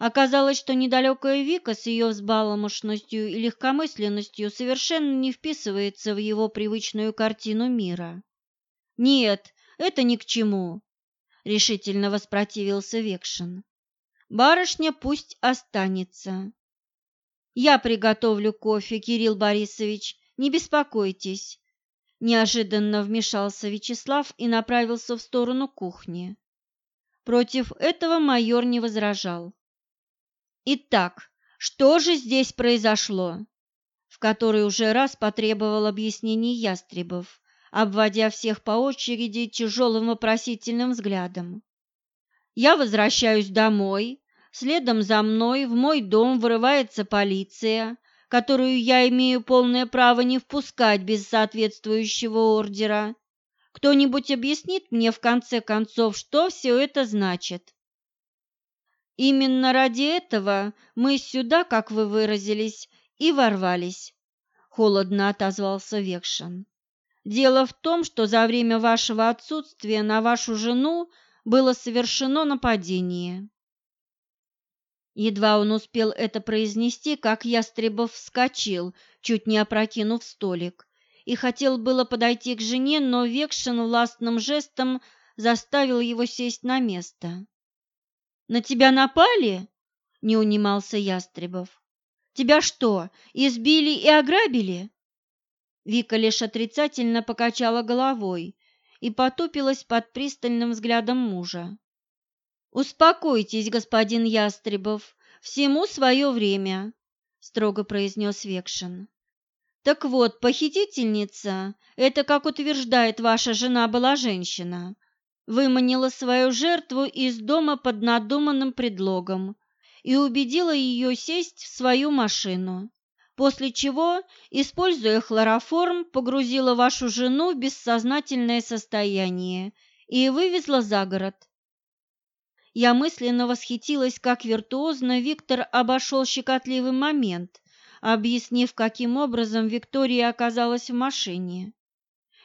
Оказалось, что недалекая Вика с ее взбаломошностью и легкомысленностью совершенно не вписывается в его привычную картину мира. «Нет, это ни к чему», — решительно воспротивился Векшин. «Барышня пусть останется. Я приготовлю кофе, Кирилл Борисович, не беспокойтесь. Неожиданно вмешался Вячеслав и направился в сторону кухни. Против этого майор не возражал. «Итак, что же здесь произошло?» В который уже раз потребовал объяснений Ястребов, обводя всех по очереди тяжелым вопросительным взглядом. «Я возвращаюсь домой, следом за мной в мой дом вырывается полиция, которую я имею полное право не впускать без соответствующего ордера. Кто-нибудь объяснит мне в конце концов, что все это значит? Именно ради этого мы сюда, как вы выразились, и ворвались, холодно отозвался Векшин. Дело в том, что за время вашего отсутствия на вашу жену было совершено нападение. Едва он успел это произнести, как Ястребов вскочил, чуть не опрокинув столик, и хотел было подойти к жене, но Векшин властным жестом заставил его сесть на место. «На тебя напали?» — не унимался Ястребов. «Тебя что, избили и ограбили?» Вика лишь отрицательно покачала головой и потупилась под пристальным взглядом мужа. «Успокойтесь, господин Ястребов, всему свое время», — строго произнес Векшин. Так вот, похитительница, это, как утверждает ваша жена, была женщина, выманила свою жертву из дома под надуманным предлогом и убедила ее сесть в свою машину, после чего, используя хлороформ, погрузила вашу жену в бессознательное состояние и вывезла за город. Я мысленно восхитилась, как виртуозно Виктор обошел щекотливый момент, объяснив, каким образом Виктория оказалась в машине.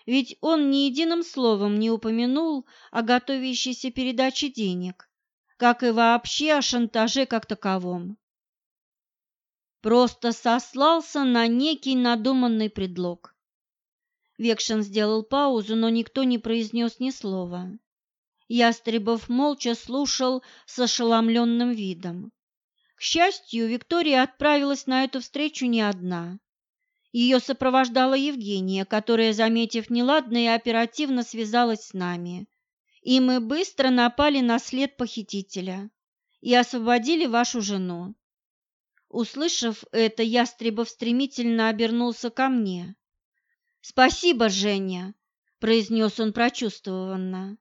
Ведь он ни единым словом не упомянул о готовящейся передаче денег, как и вообще о шантаже как таковом. Просто сослался на некий надуманный предлог. Векшин сделал паузу, но никто не произнес ни слова. Ястребов молча слушал с ошеломленным видом. К счастью, Виктория отправилась на эту встречу не одна. Ее сопровождала Евгения, которая, заметив неладное, оперативно связалась с нами. И мы быстро напали на след похитителя и освободили вашу жену. Услышав это, Ястребов стремительно обернулся ко мне. «Спасибо, Женя», — произнес он прочувствованно.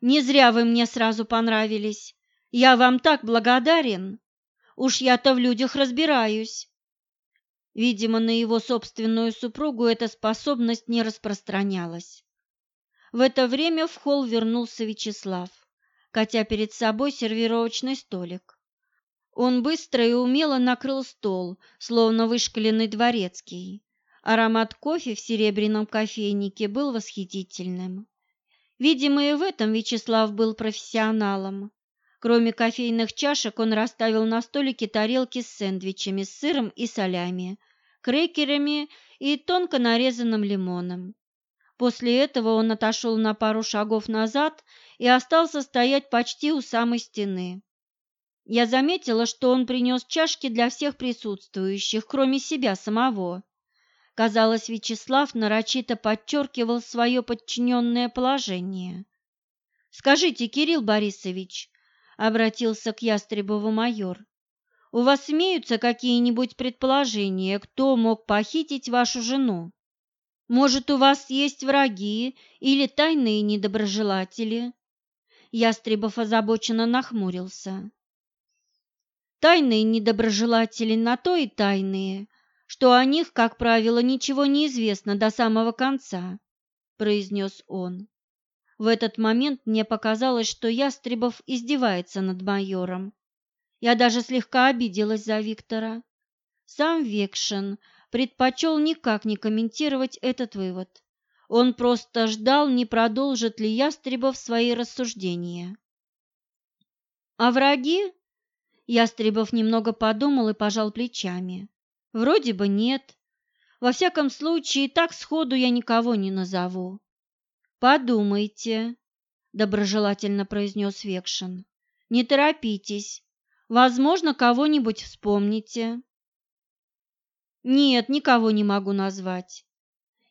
«Не зря вы мне сразу понравились. Я вам так благодарен. Уж я-то в людях разбираюсь». Видимо, на его собственную супругу эта способность не распространялась. В это время в холл вернулся Вячеслав, катя перед собой сервировочный столик. Он быстро и умело накрыл стол, словно вышкаленный дворецкий. Аромат кофе в серебряном кофейнике был восхитительным. Видимо, и в этом Вячеслав был профессионалом. Кроме кофейных чашек он расставил на столике тарелки с сэндвичами с сыром и солями, крекерами и тонко нарезанным лимоном. После этого он отошел на пару шагов назад и остался стоять почти у самой стены. Я заметила, что он принес чашки для всех присутствующих, кроме себя самого. Казалось, Вячеслав нарочито подчеркивал свое подчиненное положение. «Скажите, Кирилл Борисович, обратился к Ястребову майор. У вас имеются какие-нибудь предположения, кто мог похитить вашу жену? Может, у вас есть враги или тайные недоброжелатели? Ястребов озабоченно нахмурился. Тайные недоброжелатели на то и тайные, что о них, как правило, ничего не известно до самого конца, произнес он. В этот момент мне показалось, что Ястребов издевается над майором. Я даже слегка обиделась за Виктора. Сам Векшин предпочел никак не комментировать этот вывод. Он просто ждал, не продолжит ли Ястребов свои рассуждения. А враги? Ястребов немного подумал и пожал плечами. Вроде бы нет. Во всяком случае, так сходу я никого не назову. «Подумайте», — доброжелательно произнес Векшин. «Не торопитесь. Возможно, кого-нибудь вспомните». «Нет, никого не могу назвать».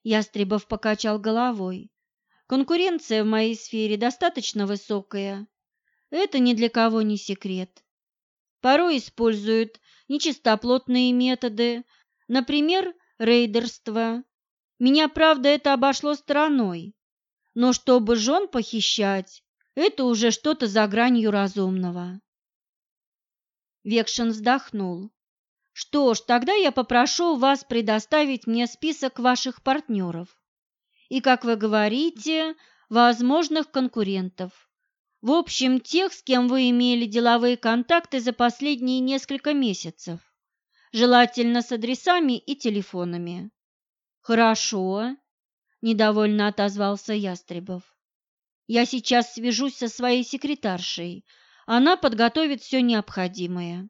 Ястребов покачал головой. «Конкуренция в моей сфере достаточно высокая. Это ни для кого не секрет. Порой используют нечистоплотные методы, например, рейдерство. Меня, правда, это обошло стороной. Но чтобы жен похищать, это уже что-то за гранью разумного. Векшин вздохнул. Что ж, тогда я попрошу вас предоставить мне список ваших партнеров. И, как вы говорите, возможных конкурентов. В общем, тех, с кем вы имели деловые контакты за последние несколько месяцев. Желательно с адресами и телефонами. Хорошо, недовольно отозвался Ястребов. Я сейчас свяжусь со своей секретаршей. Она подготовит все необходимое.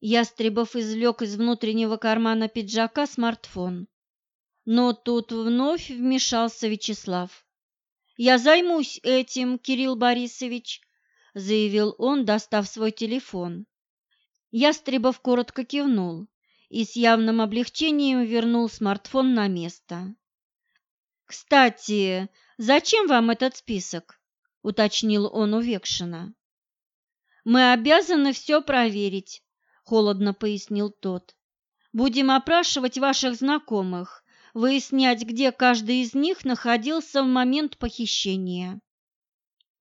Ястребов извлек из внутреннего кармана пиджака смартфон. Но тут вновь вмешался Вячеслав. «Я займусь этим, Кирилл Борисович», — заявил он, достав свой телефон. Ястребов коротко кивнул и с явным облегчением вернул смартфон на место. «Кстати, зачем вам этот список?» – уточнил он у Векшина. «Мы обязаны все проверить», – холодно пояснил тот. Будем опрашивать ваших знакомых, выяснять, где каждый из них находился в момент похищения.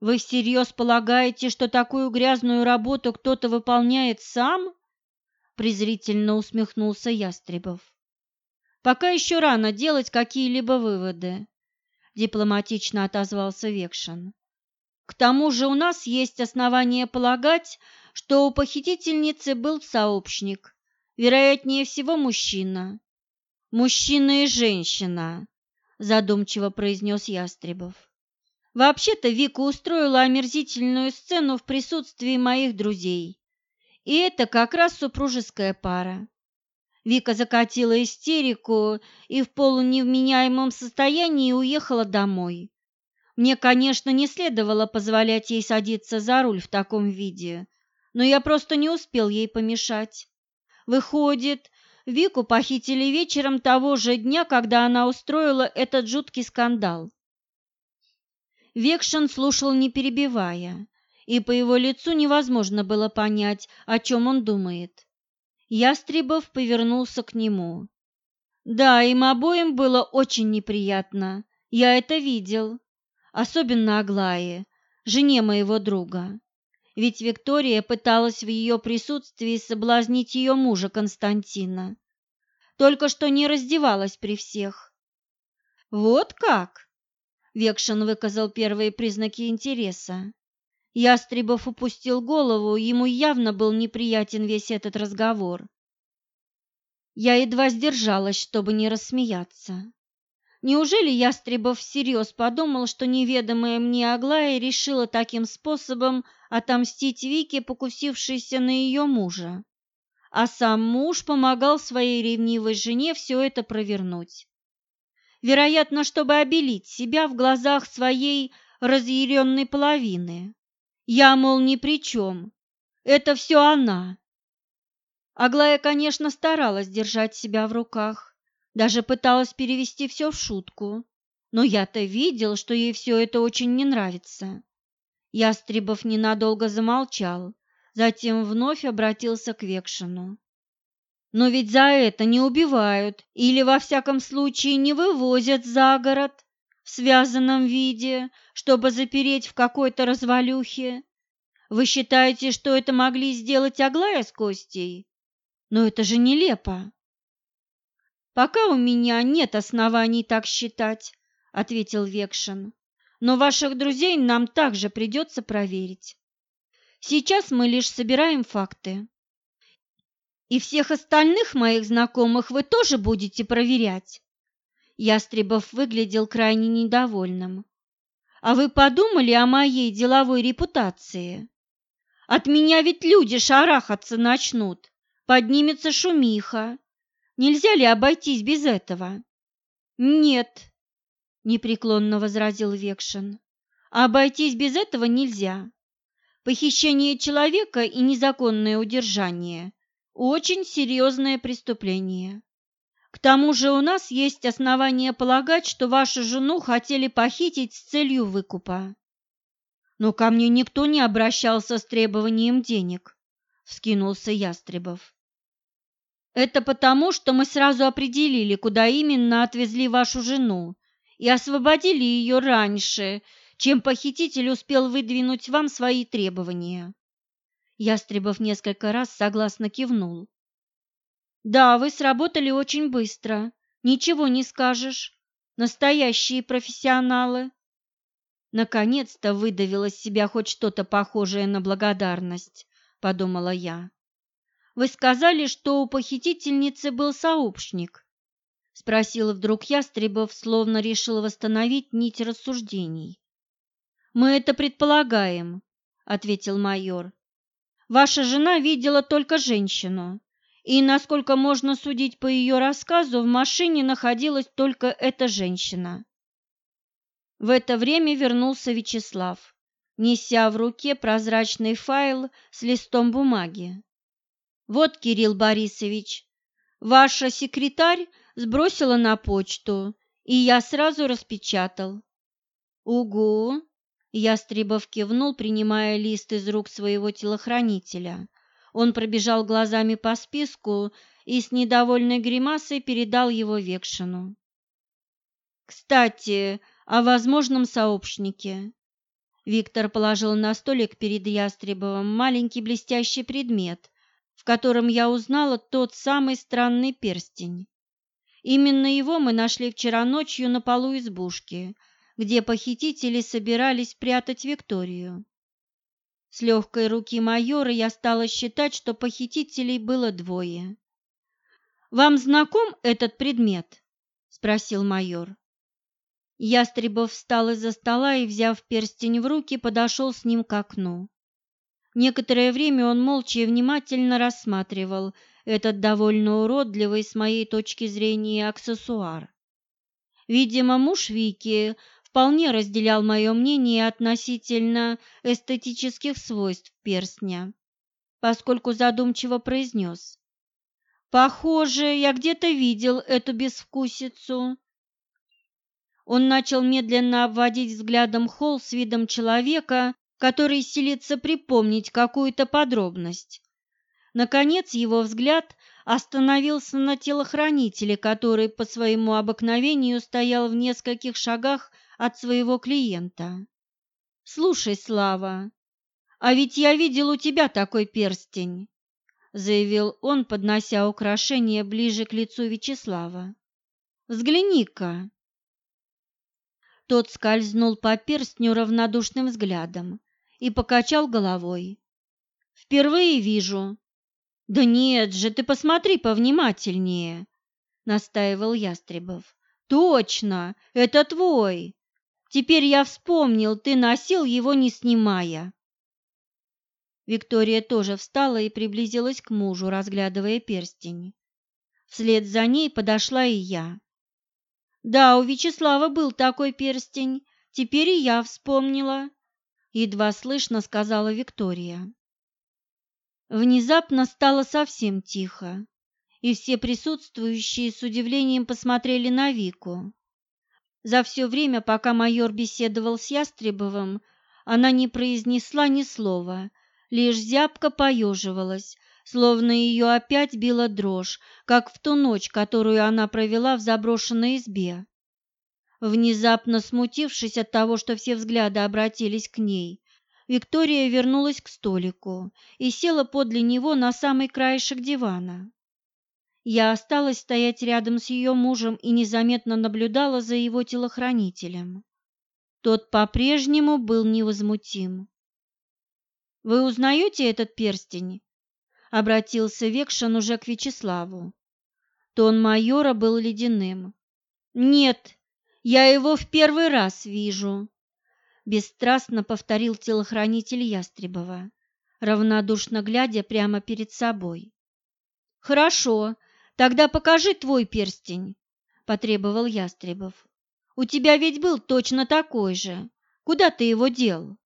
Вы всерьез полагаете, что такую грязную работу кто-то выполняет сам? презрительно усмехнулся Ястребов. Пока еще рано делать какие-либо выводы, дипломатично отозвался Векшин. К тому же у нас есть основания полагать, что у похитительницы был сообщник, вероятнее всего мужчина. Мужчина и женщина, задумчиво произнес Ястребов. Вообще-то Вика устроила омерзительную сцену в присутствии моих друзей. И это как раз супружеская пара. Вика закатила истерику и в полуневменяемом состоянии уехала домой. Мне, конечно, не следовало позволять ей садиться за руль в таком виде, но я просто не успел ей помешать. Выходит, Вику похитили вечером того же дня, когда она устроила этот жуткий скандал. Векшин слушал, не перебивая, и по его лицу невозможно было понять, о чем он думает. Ястребов повернулся к нему. «Да, им обоим было очень неприятно, я это видел особенно Аглае, жене моего друга. Ведь Виктория пыталась в ее присутствии соблазнить ее мужа Константина. Только что не раздевалась при всех. «Вот как?» – Векшин выказал первые признаки интереса. Ястребов упустил голову, ему явно был неприятен весь этот разговор. Я едва сдержалась, чтобы не рассмеяться. Неужели Ястребов всерьез подумал, что неведомая мне Аглая решила таким способом отомстить Вике, покусившейся на ее мужа? А сам муж помогал своей ревнивой жене все это провернуть. Вероятно, чтобы обелить себя в глазах своей разъяренной половины. Я, мол, ни при чем. Это все она. Аглая, конечно, старалась держать себя в руках даже пыталась перевести все в шутку, но я-то видел, что ей все это очень не нравится. Ястребов ненадолго замолчал, затем вновь обратился к Векшину. Но ведь за это не убивают или, во всяком случае, не вывозят за город в связанном виде, чтобы запереть в какой-то развалюхе. Вы считаете, что это могли сделать Аглая с Костей? Но это же нелепо. Пока у меня нет оснований так считать, ответил Векшин. Но ваших друзей нам также придется проверить. Сейчас мы лишь собираем факты. И всех остальных моих знакомых вы тоже будете проверять. Ястребов выглядел крайне недовольным. А вы подумали о моей деловой репутации? От меня ведь люди шарахаться начнут, поднимется шумиха, Нельзя ли обойтись без этого? Нет, непреклонно возразил Векшин. Обойтись без этого нельзя. Похищение человека и незаконное удержание – очень серьезное преступление. К тому же у нас есть основания полагать, что вашу жену хотели похитить с целью выкупа. Но ко мне никто не обращался с требованием денег, вскинулся Ястребов. Это потому, что мы сразу определили, куда именно отвезли вашу жену, и освободили ее раньше, чем похититель успел выдвинуть вам свои требования. Ястребов несколько раз согласно кивнул. Да, вы сработали очень быстро, ничего не скажешь. Настоящие профессионалы. Наконец-то выдавил из себя хоть что-то похожее на благодарность, подумала я. Вы сказали, что у похитительницы был сообщник, спросила вдруг Ястребов, словно решил восстановить нить рассуждений. Мы это предполагаем, ответил майор. Ваша жена видела только женщину, и, насколько можно судить по ее рассказу, в машине находилась только эта женщина. В это время вернулся Вячеслав, неся в руке прозрачный файл с листом бумаги. Вот, Кирилл Борисович, ваша секретарь сбросила на почту, и я сразу распечатал. Угу, Ястребов кивнул, принимая лист из рук своего телохранителя. Он пробежал глазами по списку и с недовольной гримасой передал его Векшину. «Кстати, о возможном сообщнике». Виктор положил на столик перед Ястребовым маленький блестящий предмет, в котором я узнала тот самый странный перстень. Именно его мы нашли вчера ночью на полу избушки, где похитители собирались прятать Викторию. С легкой руки майора я стала считать, что похитителей было двое. «Вам знаком этот предмет?» – спросил майор. Ястребов встал из-за стола и, взяв перстень в руки, подошел с ним к окну. Некоторое время он молча и внимательно рассматривал этот довольно уродливый с моей точки зрения аксессуар. Видимо, муж Вики вполне разделял мое мнение относительно эстетических свойств перстня, поскольку задумчиво произнес. «Похоже, я где-то видел эту безвкусицу». Он начал медленно обводить взглядом холл с видом человека, который силится припомнить какую-то подробность. Наконец его взгляд остановился на телохранителе, который по своему обыкновению стоял в нескольких шагах от своего клиента. «Слушай, Слава, а ведь я видел у тебя такой перстень», заявил он, поднося украшение ближе к лицу Вячеслава. «Взгляни-ка». Тот скользнул по перстню равнодушным взглядом и покачал головой. «Впервые вижу. Да нет же, ты посмотри повнимательнее, настаивал Ястребов. Точно, это твой. Теперь я вспомнил, ты носил его не снимая. Виктория тоже встала и приблизилась к мужу, разглядывая перстень. Вслед за ней подошла и я. Да, у Вячеслава был такой перстень, теперь и я вспомнила, едва слышно сказала Виктория. Внезапно стало совсем тихо, и все присутствующие с удивлением посмотрели на Вику. За все время, пока майор беседовал с Ястребовым, она не произнесла ни слова, лишь зябко поеживалась, словно ее опять била дрожь, как в ту ночь, которую она провела в заброшенной избе. Внезапно смутившись от того, что все взгляды обратились к ней, Виктория вернулась к столику и села подле него на самый краешек дивана. Я осталась стоять рядом с ее мужем и незаметно наблюдала за его телохранителем. Тот по-прежнему был невозмутим. «Вы узнаете этот перстень?» — обратился Векшин уже к Вячеславу. Тон майора был ледяным. «Нет, я его в первый раз вижу», бесстрастно повторил телохранитель Ястребова, равнодушно глядя прямо перед собой. Хорошо, тогда покажи твой перстень, потребовал Ястребов. У тебя ведь был точно такой же. Куда ты его дел?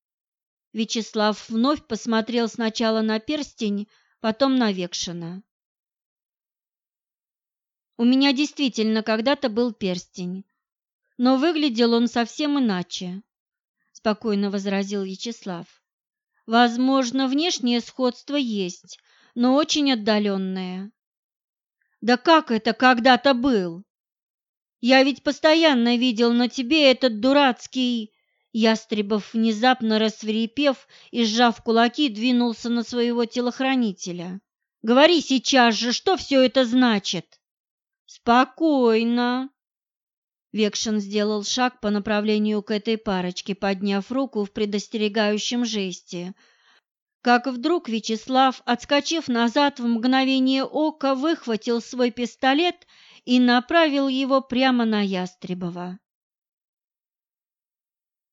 Вячеслав вновь посмотрел сначала на перстень, потом на Векшина. У меня действительно когда-то был перстень, но выглядел он совсем иначе спокойно возразил Вячеслав. Возможно, внешнее сходство есть, но очень отдаленное. Да как это когда-то был? Я ведь постоянно видел на тебе этот дурацкий... Ястребов, внезапно рассверепев и сжав кулаки, двинулся на своего телохранителя. «Говори сейчас же, что все это значит?» «Спокойно», Векшин сделал шаг по направлению к этой парочке, подняв руку в предостерегающем жесте. Как вдруг Вячеслав, отскочив назад в мгновение ока, выхватил свой пистолет и направил его прямо на Ястребова.